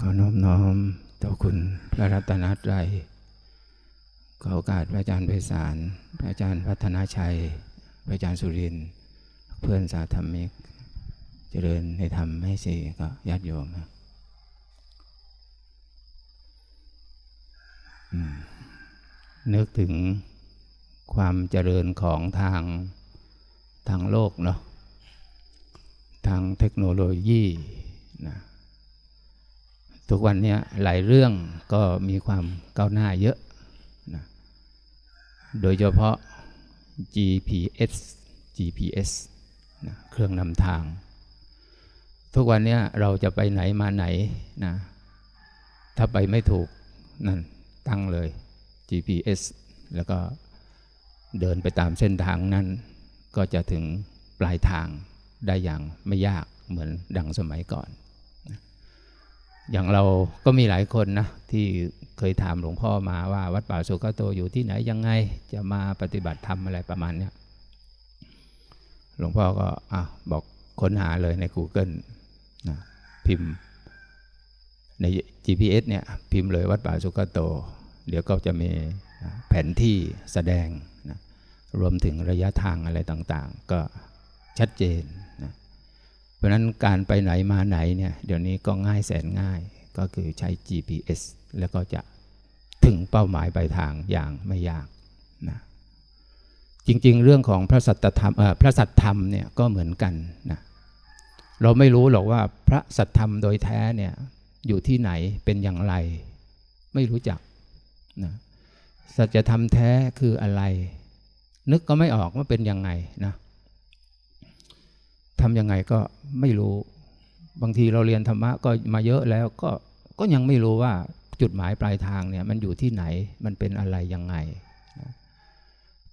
ขอน้อมน้อมต่อคุณพระรัตนตรัยขอโอกาสพระอาจารย์ไพศาลพระอาจารย์พัฒนาชัย พระอาจารย์สุริน เพื่อนสาธรรมิก เจริญในธรรมให้สี่ก็ญาติโยมนะอืมนึกถึงความเจริญของทางทางโลกเนาะทางเทคโนโลยีนะ ทุกวันนี้หลายเรื่องก็มีความก้าวหน้าเยอะนะโดยเฉพาะ GPS GPS นะเครื่องนำทาง ทุกวันนี้เราจะไปไหนมาไหนนะถ้าไปไม่ถูกนั่นตั้งเลย GPS แล้วก็เดินไปตามเส้นทางนั้น ก็จะถึงปลายทางได้อย่างไม่ยากเหมือนดังสมัยก่อน อย่างเราก็มีหลายคนนะที่เคยถามหลวงพ่อมาว่าวัดป่าสุขโตอยู่ที่ไหนยังไง จะมาปฏิบัติธรรมอะไรประมาณนี้หลวงพ่อก็อะบอกค้นหาเลยใน Google นะพิมพ์ ใน GPS เนี่ยพิมพ์เลยวัดป่าสุขโต เดี๋ยวก็จะมีแผนที่แสดงนะรวมถึงระยะทางอะไรต่างๆ ก็ชัดเจน ราะนั้นการไปไหนมาไหนเนี่ยเดี๋ยวนี้ก็ง่ายแสนง่ายก็คือใช้ GPS แล้วก็จะถึงเป้าหมายปลายทางอย่างไม่ยากนะจริง ๆ เรื่องของพระสัตธรรมพระสัตธรรมเนี่ยก็เหมือนกันนะเราไม่รู้หรอกว่าพระสัตธรรมโดยแท้เนี่ยอยู่ที่ไหนเป็นอย่างไร ไม่รู้จักนะสัจธรรมแท้คืออะไร นึกก็ไม่ออกว่าเป็นยังไงนะ ทำยังไงก็ไม่รู้ บางทีเราเรียนธรรมะก็มาเยอะแล้วก็ก็ยังไม่รู้ว่าจุดหมายปลายทางเนี่ยมันอยู่ที่ไหนมันเป็นอะไรยังไง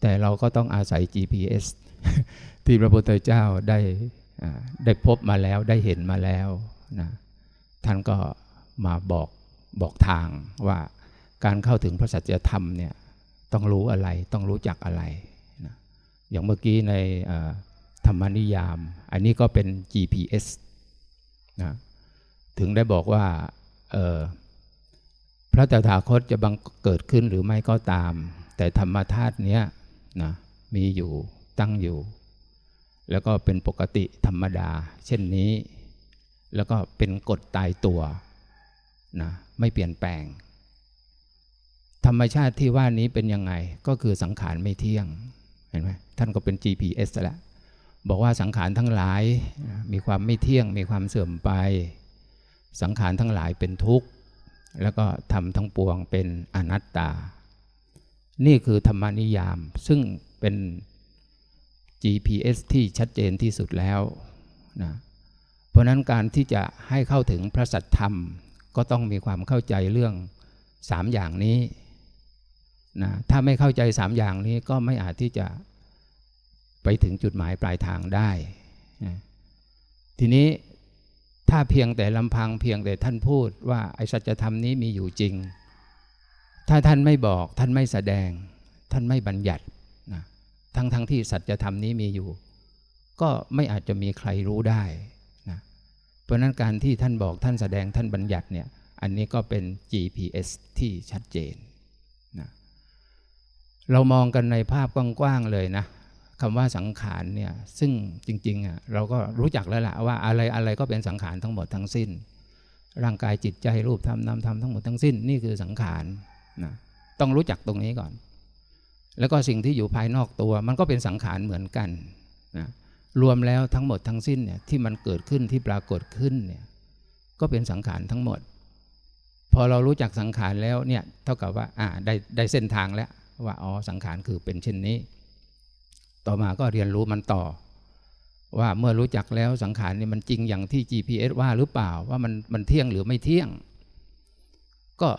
แต่เราก็ต้องอาศัย GPS ที่พระพุทธเจ้าได้ได้พบมาแล้วได้เห็นมาแล้วนะท่านก็มาบอกบอกทางว่าการเข้าถึงพระสัจธรรมเนี่ยต้องรู้อะไรต้องรู้จักอะไรนะอย่างเมื่อกี้ใน ธรรมนิยาม อันนี้ก็เป็น GPS นะถึงได้บอกว่าพระตถาคตจะบังเกิดขึ้นหรือไม่ก็ตาม แต่ธรรมธาตุเนี้ยนะมีอยู่ตั้งอยู่ แล้วก็เป็นปกติธรรมดา เช่นนี้ แล้วก็เป็นกฎตายตัวนะไม่เปลี่ยนแปลง ธรรมชาติที่ว่านี้เป็นยังไงก็คือสังขารไม่เที่ยงเห็นไหมท่านก็เป็น GPS แล้ว บอกว่าสังขารทั้งหลาย มีความไม่เที่ยง มีความเสื่อมไป สังขารทั้งหลายเป็นทุกข์ แล้วก็ทำทั้งปวงเป็นอนัตตา นี่คือธรรมนิยาม ซึ่งเป็น GPS ที่ชัดเจนที่สุดแล้วนะเพราะนั้นการที่จะให้เข้าถึงพระสัทธรรม ก็ต้องมีความเข้าใจเรื่องสามอย่างนี้นะถ้าไม่เข้าใจสามอย่างนี้ก็ไม่อาจที่จะ ไปถึงจุดหมายปลายทางได้ ทีนี้ถ้าเพียงแต่ลำพังเพียงแต่ท่านพูดว่าไอ้สัจธรรมนี้มีอยู่จริง ถ้าท่านไม่บอกท่านไม่แสดง ท่านไม่บัญญัตินะทั้งทั้งที่สัจธรรมนี้มีอยู่ ก็ไม่อาจจะมีใครรู้ได้นะเพราะนั้นการที่ท่านบอกท่านแสดงท่านบัญญัติเนี่ยอันนี้ก็เป็น GPS ที่ชัดเจนนะเรามองกันในภาพกว้างๆเลยนะ คำว่าสังขารเนี่ยซึ่งจริงๆอะเราก็รู้จักแล้วล่ะว่าอะไรอะไรก็เป็นสังขารทั้งหมดทั้งสิ้น ร่างกายจิตใจรูปธรรมนามธรรมทั้งหมดทั้งสิ้นนี่คือสังขารนะต้องรู้จักตรงนี้ก่อน แล้วก็สิ่งที่อยู่ภายนอกตัว มันก็เป็นสังขารเหมือนกันนะรวมแล้วทั้งหมดทั้งสิ้นเนี่ยที่มันเกิดขึ้นที่ปรากฏขึ้นเนี่ยก็เป็นสังขารทั้งหมด พอเรารู้จักสังขารแล้วเนี่ยเท่ากับว่าอ่าได้ได้เส้นทางแล้วว่าอ๋อสังขารคือเป็นเช่นนี้ ต่อมาก็เรียนรู้มันต่อ ว่าเมื่อรู้จักแล้วสังขารนี่มันจริงอย่างที่ GPS ว่าหรือเปล่าว่ามันมันเที่ยงหรือไม่เที่ยง ก็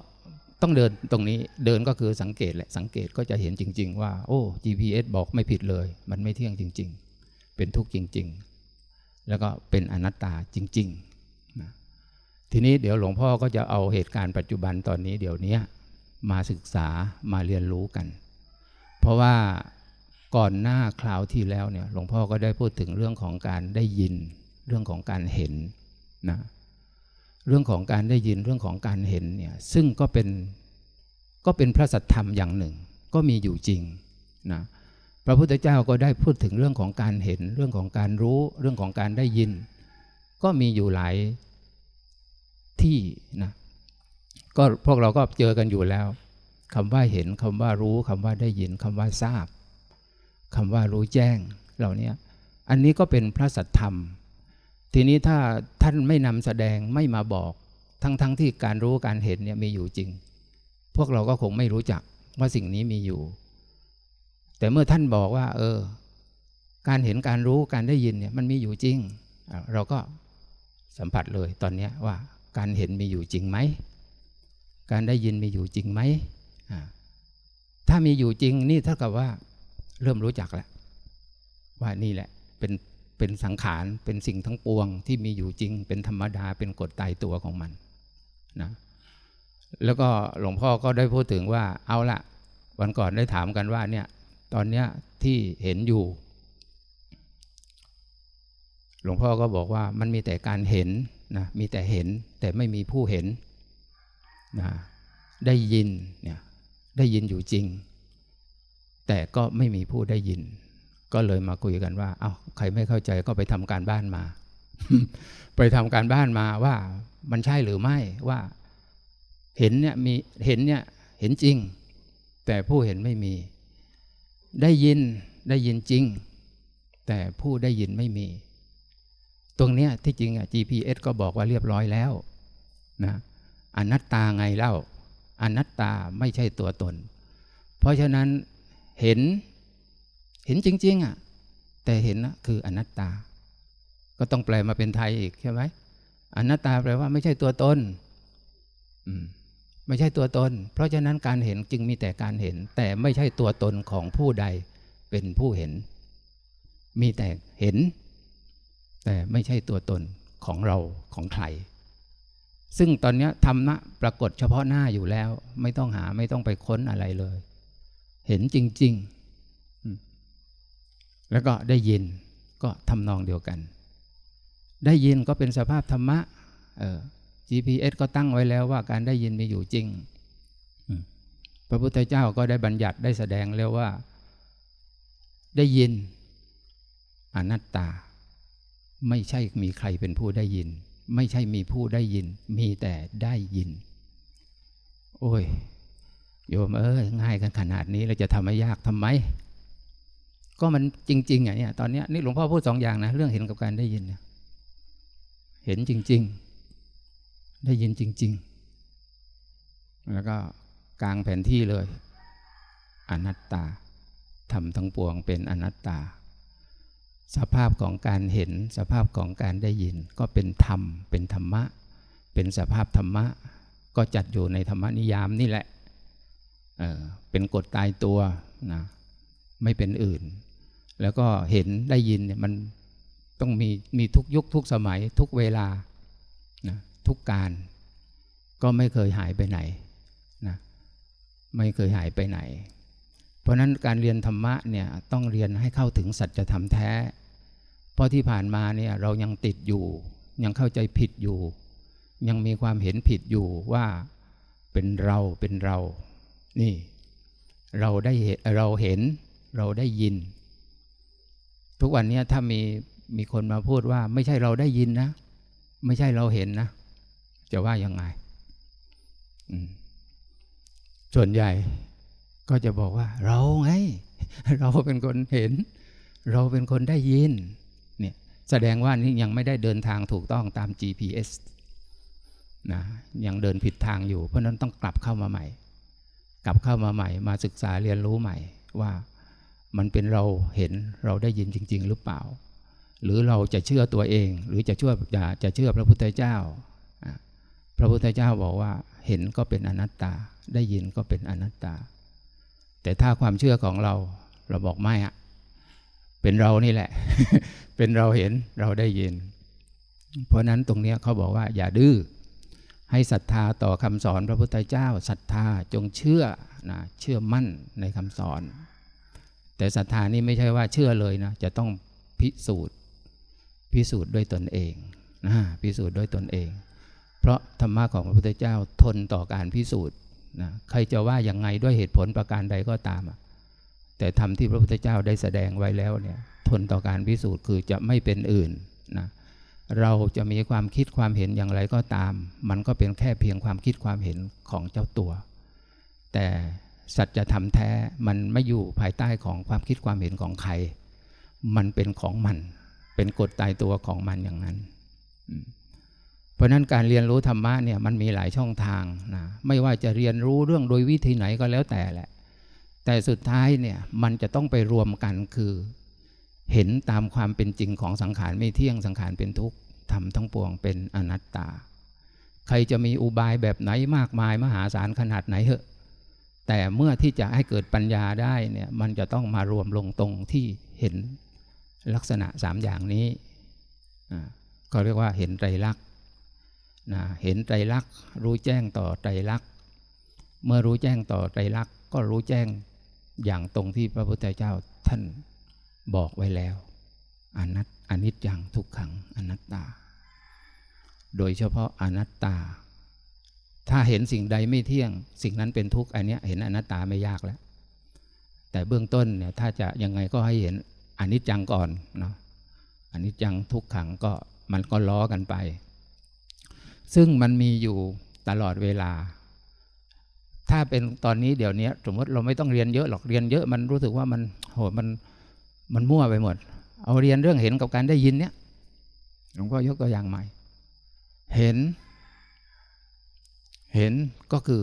ต้องเดินตรงนี้เดินก็คือสังเกตแหละสังเกตก็จะเห็นจริง ๆ ว่า โอ้ GPS บอกไม่ผิดเลย มันไม่เที่ยงจริง ๆ เป็นทุกข์จริง ๆ แล้วก็เป็นอนัตตาจริงๆนะทีนี้เดี๋ยวหลวงพ่อก็จะเอาเหตุการณ์ปัจจุบันตอนนี้เดี๋ยวนี้มาศึกษามาเรียนรู้กัน เพราะว่า ก่อนหน้าคราวที่แล้วเนี่ยหลวงพ่อก็ได้พูดถึงเรื่องของการได้ยิน เรื่องของการเห็นนะเรื่องของการได้ยินเรื่องของการเห็นเนี่ยซึ่งก็เป็นก็เป็นพระสัทธรรมอย่างหนึ่ง ก็มีอยู่จริงนะพระพุทธเจ้าก็ได้พูดถึงเรื่องของการเห็น เรื่องของการรู้ เรื่องของการได้ยิน ก็มีอยู่หลายที่นะก็พวกเราก็เจอกันอยู่แล้วคำว่าเห็นคำว่ารู้คำว่าได้ยินคำว่าทราบ คำว่ารู้แจ้งเหล่านี้อันนี้ก็เป็นพระสัทธรรม ทีนี้ถ้าท่านไม่นำแสดงไม่มาบอก ทั้งๆทที่การรู้การเห็นเนี่ยมีอยู่จริง พวกเราก็คงไม่รู้จักว่าสิ่งนี้มีอยู่ แต่เมื่อท่านบอกว่า เออ การเห็นการรู้การได้ยินเนี่ยมันมีอยู่จริง เราก็สัมผัสเลยตอนนี้ว่าการเห็นมีอยู่จริงไหม การได้ยินมีอยู่จริงไหม ถ้ามีอยู่จริงนี่เท่ากับว่า เริ่มรู้จักแล้วว่านี่แหละเป็นเป็นสังขารเป็นสิ่งทั้งปวงที่มีอยู่จริง เป็นธรรมดาเป็นกฎตายตัวของมันนะแล้วก็หลวงพ่อก็ได้พูดถึงว่าเอาละวันก่อนได้ถามกันว่าเนี่ยตอนเนี้ยที่เห็นอยู่ หลวงพ่อก็บอกว่ามันมีแต่การเห็นนะมีแต่เห็นแต่ไม่มีผู้เห็นนะได้ยินเนี่ยได้ยินอยู่จริง แต่ก็ไม่มีผู้ได้ยิน ก็เลยมาคุยกันว่า เอา้าใครไม่เข้าใจก็ไปทำการบ้านมา ไปทำการบ้านมาว่ามันใช่หรือไม่ว่า เห็นเนี่ยมีเห็นเนี่ยเห็นจริง แต่ผู้เห็นไม่มี ได้ยินได้ยินจริง แต่ผู้ได้ยินไม่มี ตรงเนี้ยที่จริงอะ GPS ก็บอกว่าเรียบร้อยแล้วนะอนัตตาไงเล่าอนัตตาไม่ใช่ตัวตน เพราะฉะนั้น เห็น เห็นจริง ๆ อะ แต่เห็นนะคืออนัตตา ก็ต้องแปลมาเป็นไทยอีกใช่ไหมอนัตตาแปลว่าไม่ใช่ตัวตนไม่ใช่ตัวตน เพราะฉะนั้นการเห็นจึงมีแต่การเห็น แต่ไม่ใช่ตัวตนของผู้ใดเป็นผู้เห็น มีแต่เห็น แต่ไม่ใช่ตัวตนของเราของใคร ซึ่งตอนนี้ธรรมะปรากฏเฉพาะหน้าอยู่แล้ว ไม่ต้องหาไม่ต้องไปค้นอะไรเลย เห็นจริง ๆ แล้วก็ได้ยินก็ทำนองเดียวกัน ได้ยินก็เป็นสภาพธรรมะเออ GPS ก็ตั้งไว้แล้วว่าการได้ยินมีอยู่จริง พระพุทธเจ้าก็ได้บัญญัติได้แสดงแล้วว่า ได้ยินอนัตตา ไม่ใช่มีใครเป็นผู้ได้ยิน ไม่ใช่มีผู้ได้ยิน มีแต่ได้ยิน โอ้ย โยมเอ้ยง่ายกันขนาดนี้เราจะทำให้ยากทำไม ก็มันจริงๆอะเนี่ยตอนนี้นี่หลวงพ่อพูดสองอย่างนะ เรื่องเห็นกับการได้ยินเนี่ยเห็นจริง ๆ ได้ยินจริง ๆ แล้วก็กลางแผนที่เลย อนัตตาทำทั้งปวงเป็นอนัตตา สภาพของการเห็นสภาพของการได้ยิน ก็เป็นธรรม เป็นธรรมะ เป็นสภาพธรรมะ ก็จัดอยู่ในธรรมนิยามนี่แหละ เเป็นกฎตายตัวนะไม่เป็นอื่น แล้วก็เห็นได้ยินเนี่ยมันต้องมีมีทุกยุคทุกสมัยทุกเวลานะทุกการ ก็ไม่เคยหายไปไหนนะไม่เคยหายไปไหน เพราะนั้นการเรียนธรรมะเนี่ยต้องเรียนให้เข้าถึงสัจธรรมแท้ เพราะที่ผ่านมาเนี่ยเรายังติดอยู่ ยังเข้าใจผิดอยู่ ยังมีความเห็นผิดอยู่ว่าเป็นเราเป็นเรา นี่เราได้เราเห็นเราได้ยิน ทุกวันนี้ถ้ามีมีคนมาพูดว่า ไม่ใช่เราได้ยินนะ ไม่ใช่เราเห็นนะ จะว่ายังไงส่วนใหญ่ก็จะบอกว่า เราไง เราเป็นคนเห็น เราเป็นคนได้ยินเนี่ยแสดงว่านี่ยังไม่ได้เดินทางถูกต้องตาม GPS นะยังเดินผิดทางอยู่ เพราะนั้นต้องกลับเข้ามาใหม่ กลับเข้ามาใหม่ มาศึกษาเรียนรู้ใหม่ว่ามันเป็นเราเห็นเราได้ยินจริง ๆ หรือเปล่า หรือเราจะเชื่อตัวเอง หรือจะเชื่อจะจะเชื่อพระพุทธเจ้า พระพุทธเจ้าบอกว่าเห็นก็เป็นอนัตตา ได้ยินก็เป็นอนัตตา แต่ถ้าความเชื่อของเราเราบอกไม่อะเป็นเรานี่แหละ เป็นเราเห็นเราได้ยิน เพราะนั้นตรงนี้เขาบอกว่าอย่าดื้อ ให้ศรัทธาต่อคำสอนพระพุทธเจ้าศรัทธาจงเชื่อนะเชื่อมั่นในคำสอน แต่ศรัทธานี่ไม่ใช่ว่าเชื่อเลยนะจะต้องพิสูจน์พิสูจน์ด้วยตนเองนะพิสูจน์ด้วยตนเอง เพราะธรรมะของพระพุทธเจ้าทนต่อการพิสูจน์นะใครจะว่ายังไงด้วยเหตุผลประการใดก็ตาม แต่ธรรมที่พระพุทธเจ้าได้แสดงไว้แล้วเนี่ยทนต่อการพิสูจน์คือจะไม่เป็นอื่นนะ เราจะมีความคิดความเห็นอย่างไรก็ตาม มันก็เป็นแค่เพียงความคิดความเห็นของเจ้าตัว แต่สัจธรรมแท้มันไม่อยู่ภายใต้ของความคิดความเห็นของใคร มันเป็นของมัน เป็นกฎตายตัวของมันอย่างนั้น เพราะนั้นการเรียนรู้ธรรมะเนี่ยมันมีหลายช่องทางนะไม่ว่าจะเรียนรู้เรื่องโดยวิธีไหนก็แล้วแต่แหละ แต่สุดท้ายเนี่ยมันจะต้องไปรวมกันคือ เห็นตามความเป็นจริงของสังขารไม่เที่ยงสังขารเป็นทุกข์ทำทั้งปวงเป็นอนัตตา ใครจะมีอุบายแบบไหนมากมายมหาศาลขนาดไหนเหอะ แต่เมื่อที่จะให้เกิดปัญญาได้เนี่ยมันจะต้องมารวมลงตรงที่เห็นลักษณะสามอย่างนี้ก็เรียกว่าเห็นไตรลักษณ์นะเห็นไตรลักษณ์รู้แจ้งต่อไตรลักษณ์เมื่อรู้แจ้งต่อไตรลักษณ์ก็รู้แจ้งอย่างตรงที่พระพุทธเจ้าท่าน บอกไว้แล้วอนัตอนิจจังทุกขังอนัตตา โดยเฉพาะอนัตตา ถ้าเห็นสิ่งใดไม่เที่ยง สิ่งนั้นเป็นทุกข์อันนี้เห็นอนัตตาไม่ยากแล้ว แต่เบื้องต้นเนี่ยถ้าจะยังไงก็ให้เห็นอนิจจังก่อนเนาะอนิจจังทุกขังก็มันก็ล้อกันไป ซึ่งมันมีอยู่ตลอดเวลา ถ้าเป็นตอนนี้เดี๋ยวนี้สมมติเราไม่ต้องเรียนเยอะหรอกเรียนเยอะมันรู้สึกว่ามันโหมัน มันมั่วไปหมด เอาเรียนเรื่องเห็นกับการได้ยินเนี่ยหลวงพ่อยกตัวอย่างใหม่ เห็น เห็นก็คือ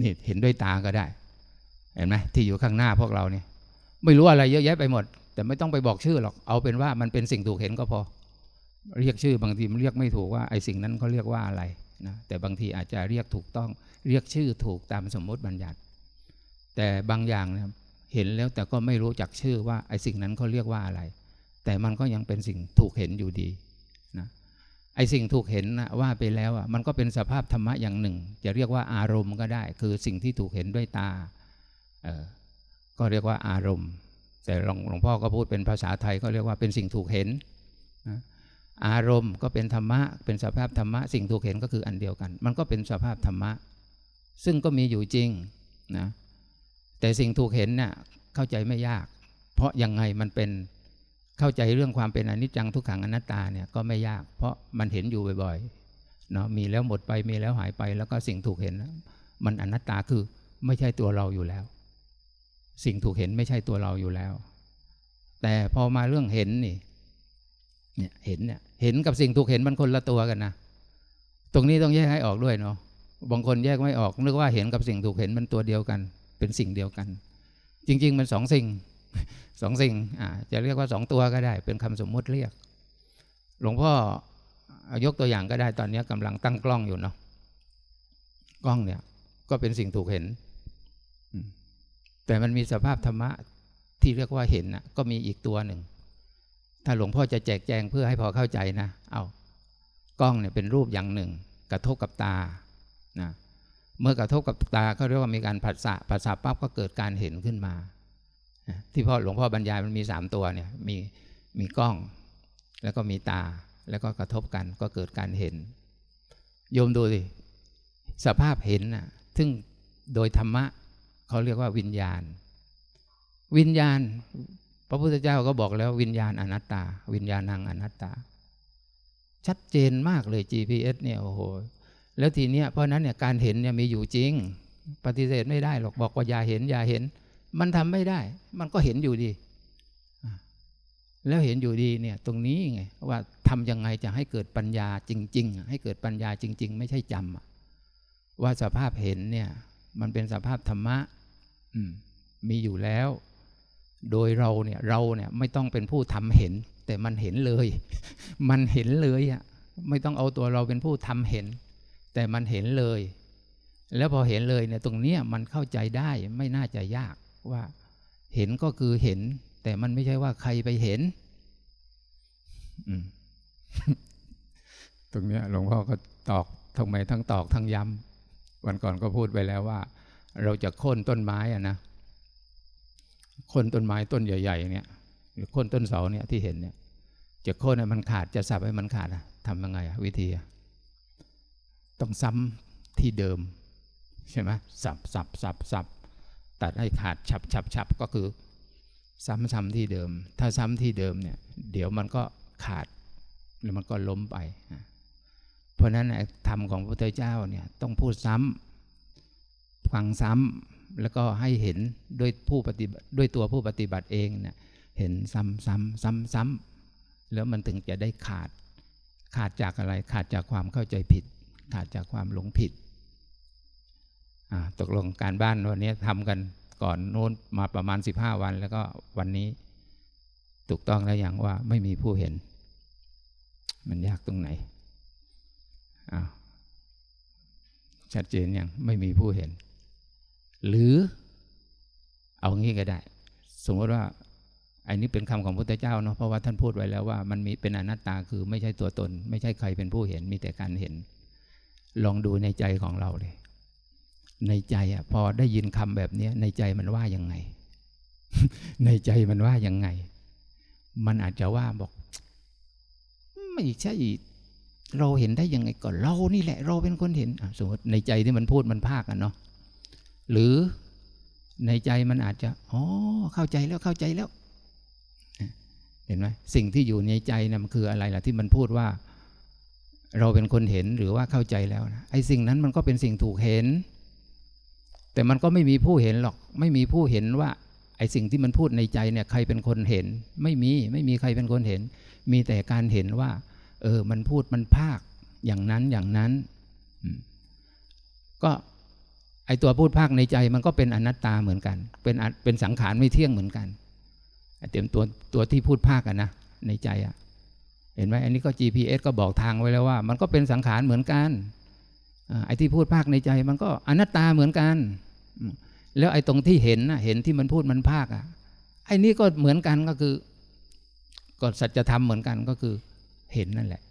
นี่เห็นด้วยตาก็ได้ เห็นไหมที่อยู่ข้างหน้าพวกเราเนี่ย ไม่รู้อะไรเยอะแยะไปหมด แต่ไม่ต้องไปบอกชื่อหรอก เอาเป็นว่ามันเป็นสิ่งถูกเห็นก็พอ เรียกชื่อบางทีมันเรียกไม่ถูกว่าไอ้สิ่งนั้นเขาเรียกว่าอะไรนะแต่บางทีอาจจะเรียกถูกต้อง เรียกชื่อถูกตามสมมติบัญญัติ แต่บางอย่างเนี่ย เห็นแล้วแต่ก็ไม่รู้จักชื่อว่าไอ้สิ่งนั้นเขาเรียกว่าอะไร แต่มันก็ยังเป็นสิ่งถูกเห็นอยู่ดีนะไอ้สิ่งถูกเห็นนะว่าไปแล้วอะมันก็เป็นสภาพธรรมะอย่างหนึ่ง จะเรียกว่าอารมณ์ก็ได้ คือสิ่งที่ถูกเห็นด้วยตาเออก็เรียกว่าอารมณ์ แต่หลวงลวงพ่อก็พูดเป็นภาษาไทยก็เรียกว่าเป็นสิ่งถูกเห็นนะอารมณ์ก็เป็นธรรมะ เป็นสภาพธรรมะ สิ่งถูกเห็นก็คืออันเดียวกัน มันก็เป็นสภาพธรรมะ ซึ่งก็มีอยู่จริงนะ แต่สิ่งถูกเห็นเนี่ยเข้าใจไม่ยาก เพราะยังไงมันเป็นเข้าใจเรื่องความเป็นอนิจจังทุกขังอนัตตาเนี่ยก็ไม่ยาก เพราะมันเห็นอยู่บ่อยๆเนาะมีแล้วหมดไปมีแล้วหายไป แล้วก็สิ่งถูกเห็น มันอนัตตาคือไม่ใช่ตัวเราอยู่แล้ว สิ่งถูกเห็นไม่ใช่ตัวเราอยู่แล้ว แต่พอมาเรื่องเห็นนี่เนี่ยเห็นเนี่ยเห็นกับสิ่งถูกเห็นมันคนละตัวกันนะตรงนี้ต้องแยกให้ออกด้วยเนาะบางคนแยกไม่ออกนึกว่าเห็นกับสิ่งถูกเห็นมันตัวเดียวกัน เป็นสิ่งเดียวกัน จริง ๆ มันสองสิ่งสองสิ่งอ่าจะเรียกว่าสองตัวก็ได้ เป็นคำสมมุติเรียก หลวงพ่อยกตัวอย่างก็ได้ตอนนี้กำลังตั้งกล้องอยู่เนาะกล้องเนี่ย ก็เป็นสิ่งถูกเห็น แต่มันมีสภาพธรรมะที่เรียกว่าเห็นนะก็มีอีกตัวหนึ่ง ถ้าหลวงพ่อจะแจกแจงเพื่อให้พอเข้าใจนะ เอากล้องเนี่ยเป็นรูปอย่างหนึ่ง กระทบกับตานะ เมื่อกระทบกับตาก็เรียกว่ามีการผัสสะผัสสะปั๊บก็เกิดการเห็นขึ้นมา ที่พ่อหลวงพ่อบรรยายมันมีสามตัวเนี่ยมีมีกล้อง แล้วก็มีตาแล้วก็กระทบกันก็เกิดการเห็น โยมดูสิสภาพเห็นน่ะซึ่งโดยธรรมะเขาเรียกว่าวิญญาณ วิญญาณ พระพุทธเจ้าก็บอกแล้ววิญญาณอนัตตา วิญญาณนางอนัตตา ชัดเจนมากเลย GPS เนี่ยโอ้โห แล้วทีเนี้ยเพราะนั้นเนี่ยการเห็นเนี่ยมีอยู่จริง ปฏิเสธไม่ได้หรอกบอกว่าอย่าเห็นอย่าเห็น มันทำไม่ได้ มันก็เห็นอยู่ดี แล้วเห็นอยู่ดีเนี่ยตรงนี้ไงว่าทํำยังไงจะให้เกิดปัญญาจริง ๆ ให้เกิดปัญญาจริง ๆ ไม่ใช่จำว่าสภาพเห็นเนี่ย มันเป็นสภาพธรรมะมีอยู่แล้ว โดยเราเนี่ยเราเนี่ยไม่ต้องเป็นผู้ทำเห็น แต่มันเห็นเลย มันเห็นเลยอะไม่ต้องเอาตัวเราเป็นผู้ทำเห็น แต่มันเห็นเลย แล้วพอเห็นเลยเนี่ยตรงเนี้ยมันเข้าใจได้ไม่น่าจะยากว่าเห็นก็คือเห็น แต่มันไม่ใช่ว่าใครไปเห็นตรงเนี้ยหลวงพ่อก็ตอกทั้งไมทั้งตอกทั้งย้ำวันก่อนก็พูดไปแล้วว่า เราจะโค่นต้นไม้อะนะโค่นต้นไม้ต้นใหญ่ ๆ เนี่ย หรือโค่นต้นเสาเนี่ยที่เห็นเนี่ย จะโค่นให้มันขาดจะสับให้มันขาดอะทำยังไงอะวิธีอะ ต้องซ้ำที่เดิม ใช่ไหมสับสับสับสับตัดให้ขาดฉับฉับฉับก็คือ ซ้ำซ้ำที่เดิม ถ้าซ้ำที่เดิมเนี่ย เดี๋ยวมันก็ขาดแล้วมันก็ล้มไป เพราะนั้นธรรมของพระพุทธเจ้าเนี่ยต้องพูดซ้ำฟังซ้ำแล้วก็ให้เห็นด้วยผู้ปฏิบัติด้วยตัวผู้ปฏิบัติเองเนี่ยเห็นซ้ำซ้ำซ้ำซ้ำแล้วมันถึงจะได้ขาด ขาดจากอะไรขาดจากความเข้าใจผิด ขาดจากความหลงผิดตกลงการบ้านวันนี้ทำกันก่อนโน้นมาประมาณสิบห้าวัน แล้วก็วันนี้ถูกต้องแล้วอย่างว่าไม่มีผู้เห็น มันยากตรงไหนอ้าวชัดเจนยังไม่มีผู้เห็น หรือเอางี้ก็ได้ สมมติว่าอันนี้เป็นคำของพระพุทธเจ้าเนาะเพราะว่าท่านพูดไว้แล้วว่ามันมีเป็นอนัตตาคือไม่ใช่ตัวตน ไม่ใช่ใครเป็นผู้เห็นมีแต่การเห็น ลองดูในใจของเราเลย ในใจอะ พอได้ยินคำแบบนี้ในใจมันว่ายังไง ในใจมันว่ายังไง มันอาจจะว่าบอก ไม่ใช่เราเห็นได้ยังไงก็เรานี่แหละ เราเป็นคนเห็นสมมติในใจที่มันพูดมันภาคกันเนาะหรือในใจมันอาจจะอ๋อเข้าใจแล้วเข้าใจแล้ว เห็นไหมสิ่งที่อยู่ในใจนะมันคืออะไรล่ะที่มันพูดว่า เราเป็นคนเห็นหรือว่าเข้าใจแล้วนะไอ้สิ่งนั้นมันก็เป็นสิ่งถูกเห็น แต่มันก็ไม่มีผู้เห็นหรอก ไม่มีผู้เห็นว่า ไอ้สิ่งที่มันพูดในใจเนี่ยใครเป็นคนเห็น ไม่มีไม่มีใครเป็นคนเห็น มีแต่การเห็นว่า เออ มันพูดมันภาคอย่างนั้นอย่างนั้น ก็ไอตัวพูดภาคในใจมันก็เป็นอนัตตาเหมือนกัน เป็นเป็นสังขารไม่เที่ยงเหมือนกันเต็มตัวตัวที่พูดภาคกันนะในใจอะ เห็นไหมอันนี้ก็ GPS ก็บอกทางไว้แล้วว่า มันก็เป็นสังขารเหมือนกันไอ้ที่พูดภาคในใจมันก็อนัตตาเหมือนกัน แล้วไอ้ตรงที่เห็นนะเห็นที่มันพูดมันภาคอะไอ้นี่ก็เหมือนกันก็คือก็สัจธรรมเหมือนกันก็คือเห็นนั่นแหละ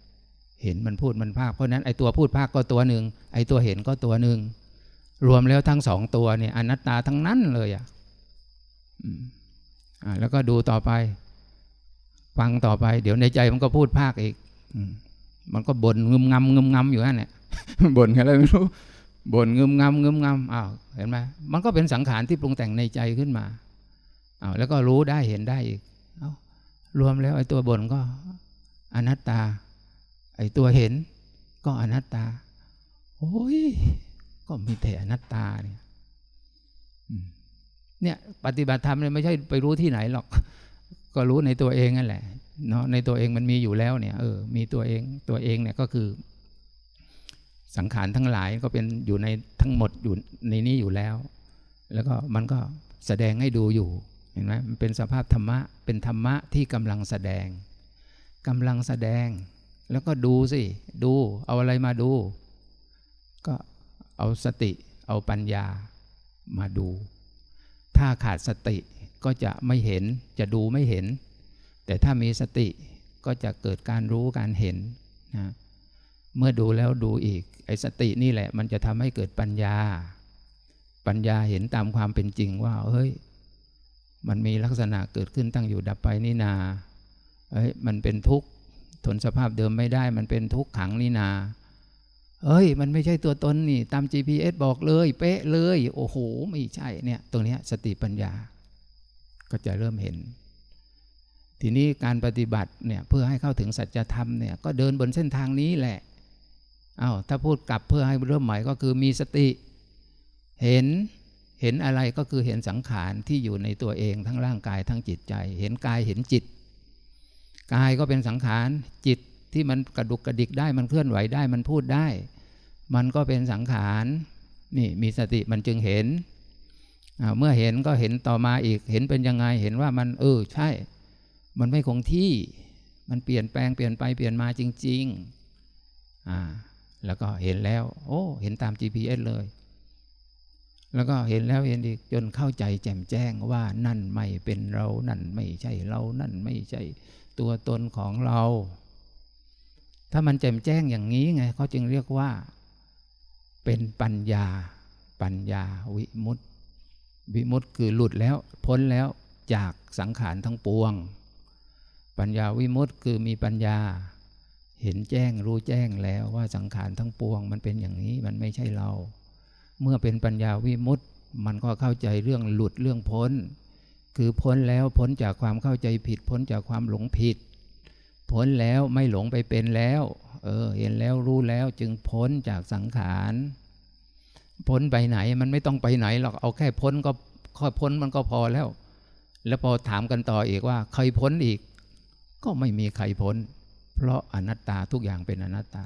เห็นมันพูดมันภาคเพราะนั้นไอ้ตัวพูดภาคก็ตัวหนึ่งไอ้ตัวเห็นก็ตัวหนึ่งรวมแล้วทั้งสองตัวเนี่ยอนัตตาทั้งนั้นเลยอะอ่าแล้วก็ดูต่อไป ฟังต่อไป เดี๋ยวในใจมันก็พูดภาคอีกมันก็บ่นงึมงำงึมงำอยู่นั่นแหละบ่นอะไรไม่รู้บ่นงึมงำงึมงำอ้าวเห็นไหมมันก็เป็นสังขารที่ปรุงแต่งในใจขึ้นมาอ้าวแล้วก็รู้ได้เห็นได้อีกเอารวมแล้วไอ้ตัวบ่นก็ อนัตตา ไอ้ตัวเห็น ก็อนัตตา โอ้ยก็มีแต่อนัตตาเนี่ยเนี่ย ปฏิบัติธรรมเนี่ยไม่ใช่ไปรู้ที่ไหนหรอก ก็รู้ในตัวเองนั่นแหละเนาะในตัวเองมันมีอยู่แล้วเนี่ยเออมีตัวเองตัวเองเนี่ยก็คือ สังขารทั้งหลายก็เป็นอยู่ในทั้งหมดอยู่ในนี้อยู่แล้ว แล้วก็มันก็แสดงให้ดูอยู่เห็นไหมมันเป็นสภาพธรรมะเป็นธรรมะที่กำลังแสดงกำลังแสดง แล้วก็ดูสิดูเอาอะไรมาดู ก็เอาสติเอาปัญญามาดู ถ้าขาดสติ ก็จะไม่เห็นจะดูไม่เห็น แต่ถ้ามีสติก็จะเกิดการรู้การเห็นนะเมื่อดูแล้วดูอีกไอ้สตินี่แหละ มันจะทำให้เกิดปัญญา ปัญญาเห็นตามความเป็นจริงว่าเฮ้ยมันมีลักษณะเกิดขึ้นตั้งอยู่ดับไปนี่นาเฮ้ยมันเป็นทุกข์ทนสภาพเดิมไม่ได้ มันเป็นทุกข์ขังนี่นา เอ้ย มันไม่ใช่ตัวตนนี่ ตาม GPS บอกเลย เป๊ะเลย โอ้โห ไม่ใช่เนี่ย ตรงนี้สติปัญญา ก็จะเริ่มเห็น ทีนี้การปฏิบัติเนี่ยเพื่อให้เข้าถึงสัจธรรมเนี่ยก็เดินบนเส้นทางนี้แหละอา้าวถ้าพูดกลับเพื่อให้เริ่มใหม่ก็คือมีสติ เห็นเห็นอะไรก็คือเห็นสังขารที่อยู่ในตัวเองทั้งร่างกายทั้งจิตใจ เห็นกายเห็นจิต กายก็เป็นสังขารจิตที่มันกระดุกกระดิกได้มันเคลื่อนไหวได้มันพูดได้ มันก็เป็นสังขารนี่มีสติมันจึงเห็น เมื่อเห็นก็เห็นต่อมาอีก เห็นเป็นยังไง เห็นว่ามันเออใช่ มันไม่คงที่ มันเปลี่ยนแปลงเปลี่ยนไปเปลี่ยนมาจริงๆอ่าแล้วก็เห็นแล้ว โอ้ เห็นตาม GPS เลย แล้วก็เห็นแล้วเห็นอีกจนเข้าใจแจ่มแจ้งว่านั่นไม่เป็นเรา นั่นไม่ใช่เรา นั่นไม่ใช่ตัวตนของเรา ถ้ามันแจ่มแจ้งอย่างนี้ไงเขาจึงเรียกว่า เป็นปัญญา ปัญญาวิมุตติ วิมุตติคือหลุดแล้วพ้นแล้วจากสังขารทั้งปวง ปัญญาวิมุตติคือมีปัญญา เห็นแจ้งรู้แจ้งแล้วว่าสังขารทั้งปวง มันเป็นอย่างนี้มันไม่ใช่เรา เมื่อเป็นปัญญาวิมุตต์มันก็เข้าใจเรื่องหลุดเรื่องพ้น คือพ้นแล้วพ้นจากความเข้าใจผิด พ้นจากความหลงผิด พ้นแล้วไม่หลงไปเป็นแล้ว เออเห็นแล้วรู้แล้วจึงพ้นจากสังขาร พ้นไปไหน มันไม่ต้องไปไหนหรอกเอาแค่พ้นก็ค่อยพ้นมันก็พอแล้ว แล้วพอถามกันต่ออีกว่าใครพ้นอีก ก็ไม่มีใครพ้น เพราะอนัตตาทุกอย่างเป็นอนัตตา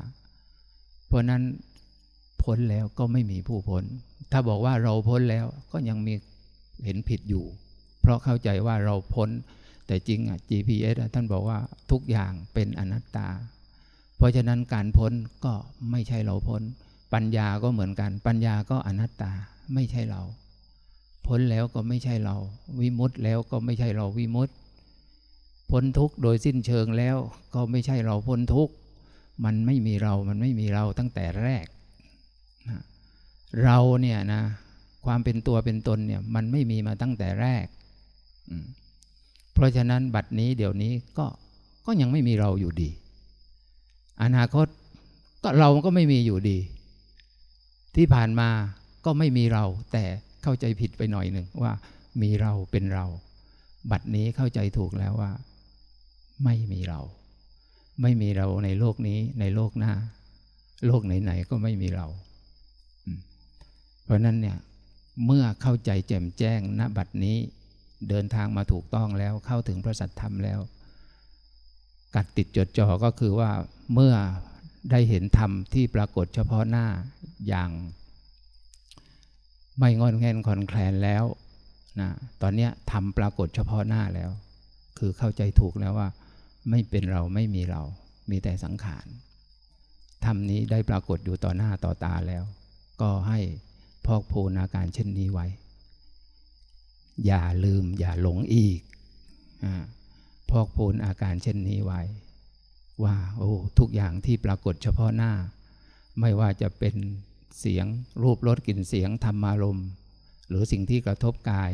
เพราะนั้นพ้นแล้วก็ไม่มีผู้พ้น ถ้าบอกว่าเราพ้นแล้วก็ยังมีเห็นผิดอยู่ เพราะเข้าใจว่าเราพ้น แต่จริงอะ GPS ท่านบอกว่าทุกอย่างเป็นอนัตตา เพราะฉะนั้นการพ้นก็ไม่ใช่เราพ้น ปัญญาก็เหมือนกัน ปัญญาก็อนัตตาไม่ใช่เรา พ้นแล้วก็ไม่ใช่เรา วิมุตต์แล้วก็ไม่ใช่เราวิมุตต์พ้นทุกข์โดยสิ้นเชิงแล้วก็ไม่ใช่เราพ้นทุกข์มันไม่มีเรา มันไม่มีเราตั้งแต่แรกนะเราเนี่ยนะความเป็นตัวเป็นตนเนี่ยมันไม่มีมาตั้งแต่แรก เพราะฉะนั้นบัดนี้เดี๋ยวนี้ก็ก็ยังไม่มีเราอยู่ดี อนาคตก็เราก็ไม่มีอยู่ดี ที่ผ่านมาก็ไม่มีเรา แต่เข้าใจผิดไปหน่อยหนึ่งว่า มีเราเป็นเรา บัดนี้เข้าใจถูกแล้วว่า ไม่มีเรา ไม่มีเราในโลกนี้ในโลกหน้า โลกไหนๆก็ไม่มีเรา เพราะนั้นเนี่ยเมื่อเข้าใจแจ่มแจ้งณบัดนี้ เดินทางมาถูกต้องแล้วเข้าถึงพระสัทธรรมแล้วกัดติดจดจ่อก็คือว่าเมื่อ ได้เห็นธรรมที่ปรากฏเฉพาะหน้าอย่างไม่งอนแงนคอนแคลนแล้วนะตอนนี้ทำปรากฏเฉพาะหน้าแล้ว คือเข้าใจถูกแล้วว่า ไม่เป็นเราไม่มีเรา มีแต่สังขารธรรมนี้ได้ปรากฏอยู่ต่อหน้าต่อตาแล้ว ก็ให้พอกโพนอาการเช่นนี้ไว้ อย่าลืมอย่าหลงอีกอพอกโพนอาการเช่นนี้ไว้ ว่าโอ้ทุกอย่างที่ปรากฏเฉพาะหน้า ไม่ว่าจะเป็นเสียงรูปรสกลิ่นเสียงธรรมารมณ์หรือสิ่งที่กระทบกาย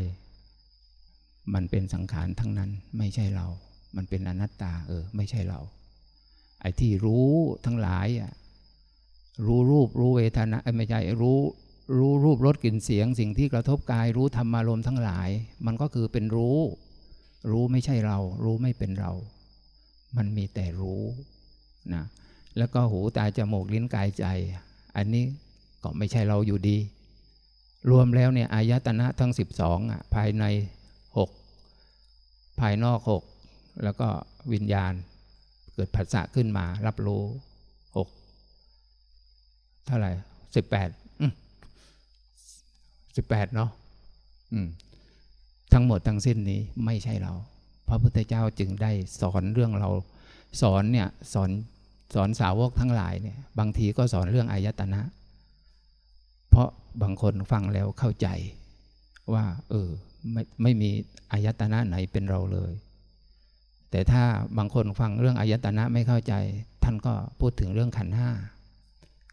มันเป็นสังขารทั้งนั้นไม่ใช่เรา มันเป็นอนัตตาเออไม่ใช่เรา ไอ้ที่รู้ทั้งหลายอะรู้รูปรู้เวทนาไม่ใช่รู้รู้รูปรสกลิ่นเสียง สิ่งที่กระทบกาย รู้ธรรมารมณ์ทั้งหลาย มันก็คือเป็นรู้ รู้ไม่ใช่เรา รู้ไม่เป็นเรา มันมีแต่รู้นะแล้วก็หูตาจมูกลิ้นกายใจ อันนี้ก็ไม่ใช่เราอยู่ดี รวมแล้วเนี่ยอายตนะทั้งสิบสองอะภายในหกภายนอกหกแล้วก็วิญญาณเกิดผัสสะขึ้นมา รับรู้หกเท่าไหร่สิบแปดสิบแปดเนาะทั้งหมดทั้งสิ้นนี้ไม่ใช่เรา พระพุทธเจ้าจึงได้สอนเรื่องเราสอนเนี่ยสอนสอนสาวกทั้งหลายเนี่ยบางทีก็สอนเรื่องอายตนะ เพราะบางคนฟังแล้วเข้าใจว่า เออไม่ไม่มีอายตนะไหนเป็นเราเลย แต่ถ้าบางคนฟังเรื่องอายตนะไม่เข้าใจ ท่านก็พูดถึงเรื่องขันห้า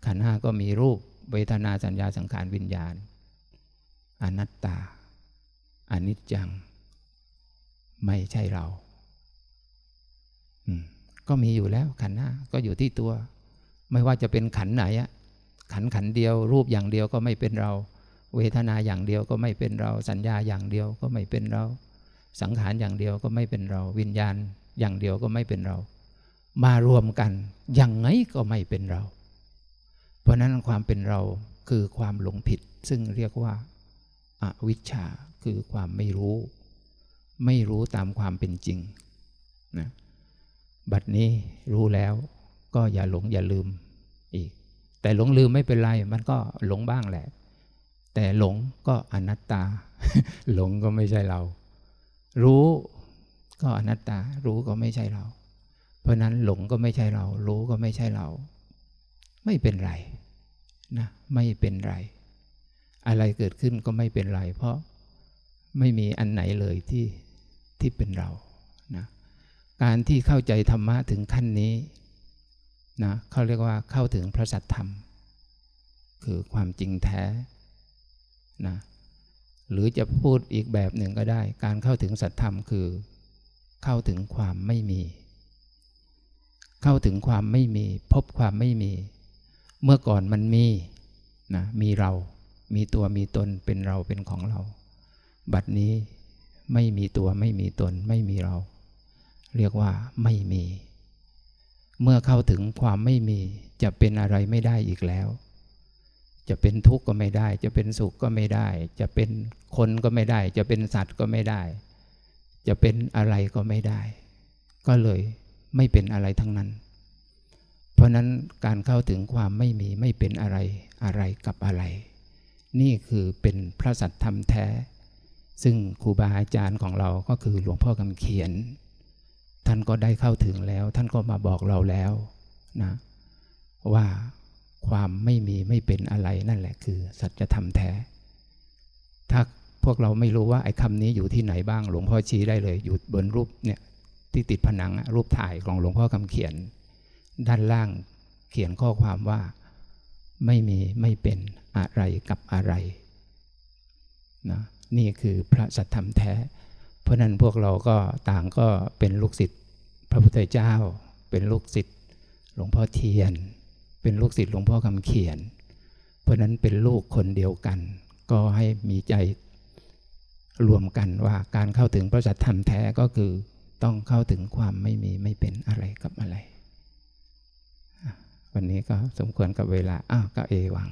ขันห้าก็มีรูปเวทนาสัญญาสังขารวิญญาณ อนัตตาอนิจจัง ไม่ใช่เราก็มีอยู่แล้วขันห้าก็อยู่ที่ตัว ไม่ว่าจะเป็นขันไหนอะขันขันเดียว รูปอย่างเดียวก็ไม่เป็นเรา เวทนาอย่างเดียวก็ไม่เป็นเรา สัญญาอย่างเดียวก็ไม่เป็นเรา สังขารอย่างเดียวก็ไม่เป็นเรา วิญญาณอย่างเดียวก็ไม่เป็นเรา มารวมกันยังไงก็ไม่เป็นเรา เพราะนั้นความเป็นเราคือความหลงผิด ซึ่งเรียกว่าอวิชชาคือความไม่รู้ ไม่รู้ตามความเป็นจริงนะบัดนี้รู้แล้วก็อย่าหลงอย่าลืมอีก แต่หลงลืมไม่เป็นไร มันก็หลงบ้างแหละ แต่หลงก็อนัตตา หลงก็ไม่ใช่เรา รู้ก็อนัตตา รู้ก็ไม่ใช่เรา เพราะนั้นหลงก็ไม่ใช่เรา รู้ก็ไม่ใช่เรา ไม่เป็นไรนะไม่เป็นไร อะไรเกิดขึ้นก็ไม่เป็นไร เพราะไม่มีอันไหนเลยที่ ที่เป็นเรานะการที่เข้าใจธรรมะถึงขั้นนี้นะเขาเรียกว่าเข้าถึงพระสัทธรรม คือความจริงแท้นะหรือจะพูดอีกแบบหนึ่งก็ได้ การเข้าถึงสัทธรรมคือ เข้าถึงความไม่มี เข้าถึงความไม่มี พบความไม่มี เมื่อก่อนมันมีนะมีเรา มีตัวมีตนเป็นเราเป็นของเรา บัดนี้ ไม่มีตัวไม่มีตนไม่มีเรา เรียกว่าไม่มี เมื่อเข้าถึงความไม่มีจะเป็นอะไรไม่ได้อีกแล้ว จะเป็นทุกข์ก็ไม่ได้ จะเป็นสุขก็ไม่ได้ จะเป็นคนก็ไม่ได้ จะเป็นสัตว์ก็ไม่ได้ จะเป็นอะไรก็ไม่ได้ ก็เลยไม่เป็นอะไรทั้งนั้น เพราะนั้นการเข้าถึงความไม่มีไม่เป็นอะไรอะไรกับอะไร นี่คือเป็นพระสัตธรรมแท้ ซึ่งครูบาอาจารย์ของเราก็คือหลวงพ่อคำเขียน ท่านก็ได้เข้าถึงแล้ว ท่านก็มาบอกเราแล้วนะว่าความไม่มีไม่เป็นอะไรนั่นแหละคือ สัจธรรมแท้ ถ้าพวกเราไม่รู้ว่าไอ้คำนี้อยู่ที่ไหนบ้างหลวงพ่อชี้ได้เลยอยู่บนรูปเนี่ยที่ติดผนังรูปถ่ายของหลวงพ่อคำเขียน ด้านล่างเขียนข้อความว่า ไม่มีไม่เป็นอะไรกับอะไรนะ นี่คือพระสัทธรรมแท้ เพราะนั้นพวกเราก็ต่างก็เป็นลูกศิษย์พระพุทธเจ้า เป็นลูกศิษย์หลวงพ่อเทียน เป็นลูกศิษย์หลวงพ่อคำเขียน เพราะนั้นเป็นลูกคนเดียวกัน ก็ให้มีใจรวมกันว่าการเข้าถึงพระสัทธรรมแท้ก็คือต้องเข้าถึงความไม่มีไม่เป็นอะไรกับอะไร วันนี้ก็สมควรกับเวลา อ้าวก็เอวัง